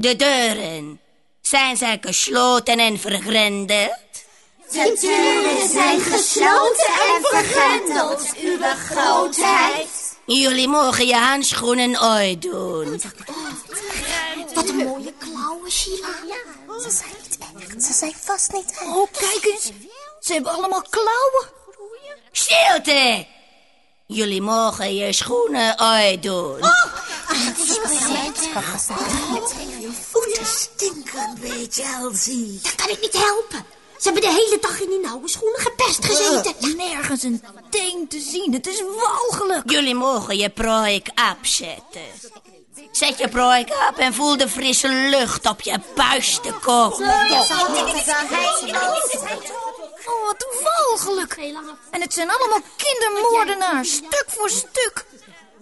De deuren, zijn zij gesloten en vergrendeld? De deuren zijn gesloten en vergrendeld, uw grootheid. Jullie mogen je handschoenen uitdoen. Wat een mooie klauwen, Sheila. Ze zijn niet echt, ze zijn vast niet echt. Oh, kijk eens. Ze hebben allemaal klauwen. Stilte! Jullie mogen je schoenen uitdoen. Is bezet. Voeten stinken een beetje, Elsie. Dat kan ik niet helpen. Ze hebben de hele dag in die nauwe schoenen gepest gezeten. Nergens een teen te zien. Het is walgelijk. Jullie mogen je pruik afzetten. Zet je pruik op en voel de frisse lucht op je puiste kop. Oh, wat walgelijk. En het zijn allemaal kindermoordenaars, stuk voor stuk.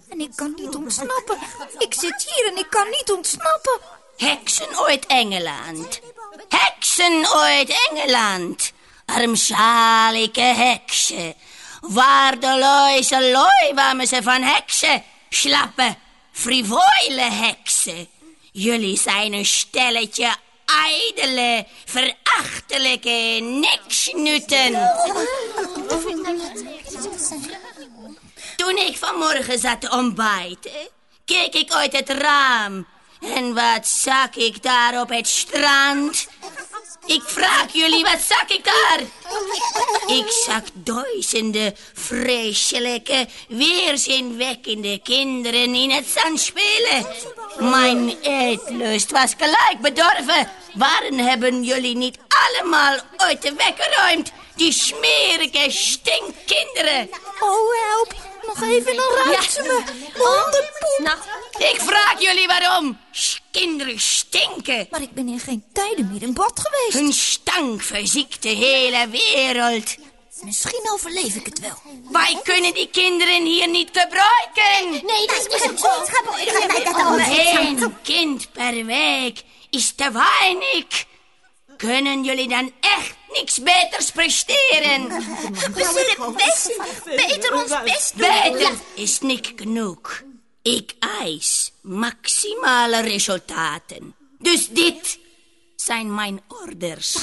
En ik kan niet ontsnappen. Ik zit hier en ik kan niet ontsnappen. Heksen uit Engeland. Heksen uit Engeland. Armzalige heksen. Waardeloze looi kwamen ze van heksen. Slappe, frivole heksen. Jullie zijn een stelletje ijdele, verachtelijke niksnutten. Toen ik vanmorgen zat te ontbijten, keek ik uit het raam. En wat zag ik daar op het strand? Ik vraag jullie, wat zag ik daar? Ik zag duizenden vreselijke, weerzinwekkende kinderen in het zand spelen. Mijn eetlust was gelijk bedorven. Waarom hebben jullie niet allemaal uit de weg? Die smerige stinkkinderen. Oh, help. Nog even, dan ruikt ze me. Hondenpoep. Nou, ik vraag jullie waarom. Kinderen stinken. Maar ik ben in geen tijden meer in bad geweest. Hun stank verziekt de hele wereld. Misschien overleef ik het wel. Wij kunnen die kinderen hier niet gebruiken. Nee, dat is. Nee, dat allemaal Eén kind per week is te weinig. Kunnen jullie dan echt niks beters presteren? We zullen best, beter ons best doen. Beter is niet genoeg. Ik eis maximale resultaten. Dus dit zijn mijn orders.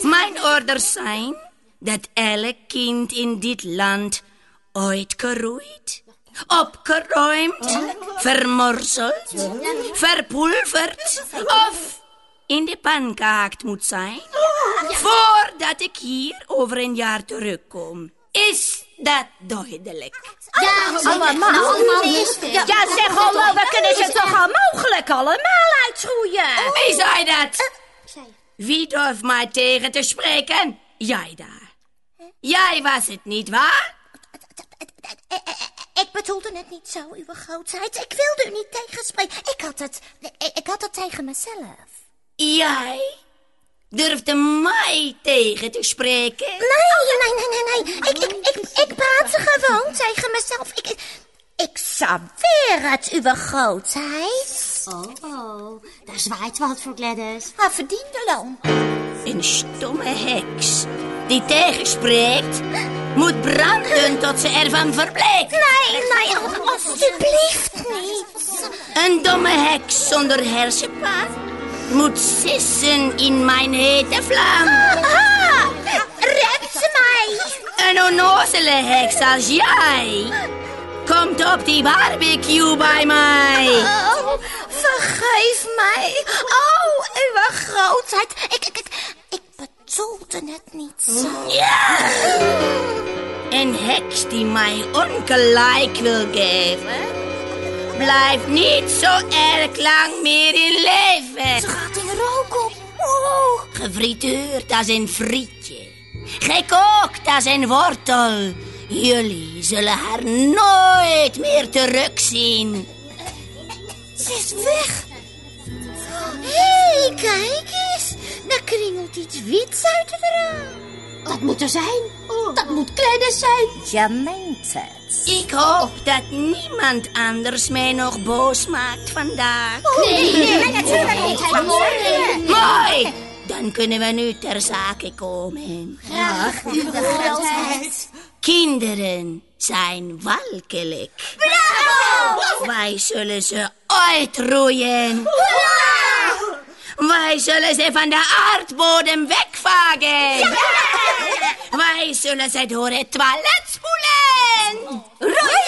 Mijn orders zijn dat elk kind in dit land uitgeroeid, opgeruimd, vermorzeld, verpulverd of in de pan gehaakt moet zijn voordat ik hier over een jaar terugkom. Is dat duidelijk? Allemaal? Ja, zeg hallo, we kunnen ze toch al mogelijk allemaal uitschroeien? Wie zei dat? Wie durft mij tegen te spreken? Jij daar. Jij was het niet waar? Ik bedoelde het niet zo, uw grootheid. Ik wilde u niet tegenspreken. Ik had het, ik had het tegen mezelf. Jij durfde mij tegen te spreken? Nee, nee, nee, nee, nee. Ik, ik, ik, ik praatte gewoon tegen mezelf. Ik, ik, zweer het, uw grootheid. Oh, oh, daar zwaait wat voor Gladys. Haar verdiende loon. Een stomme heks die tegenspreekt moet branden tot ze ervan verbleekt. Nee, nee, alsjeblieft niet. Een domme heks zonder hersenpaar moet sissen in mijn hete vlam. Ah, red ze mij. Een onnozele heks als jij komt op die barbecue bij mij. Oh, vergeef mij. Oh, uw grootheid. Ik, ik, ik, ik bedoelde het niet zo. Ja! Een heks die mij ongelijk wil geven, blijft niet zo erg lang meer in leven. Ze gaat in rook op. Oh, Gefrituurd als een frietje, gekookt als een wortel. Jullie zullen haar nooit meer terugzien. ze is weg. Hé, hey, kijk eens. Daar kringelt iets wits uit het raam. Dat moet er zijn. Dat moet Gladys zijn. Ik hoop dat niemand anders mij nog boos maakt vandaag. Nee, nee, natuurlijk niet. Mooi! Dan kunnen we nu ter zake komen. Graag, uw grootheid. Kinderen zijn walgelijk. Wij zullen ze uitroeien. Hoera! Wij zullen ze van de aardbodem wegvagen. Wij Vai sur le set toilet, toilette, spoelen! Roei!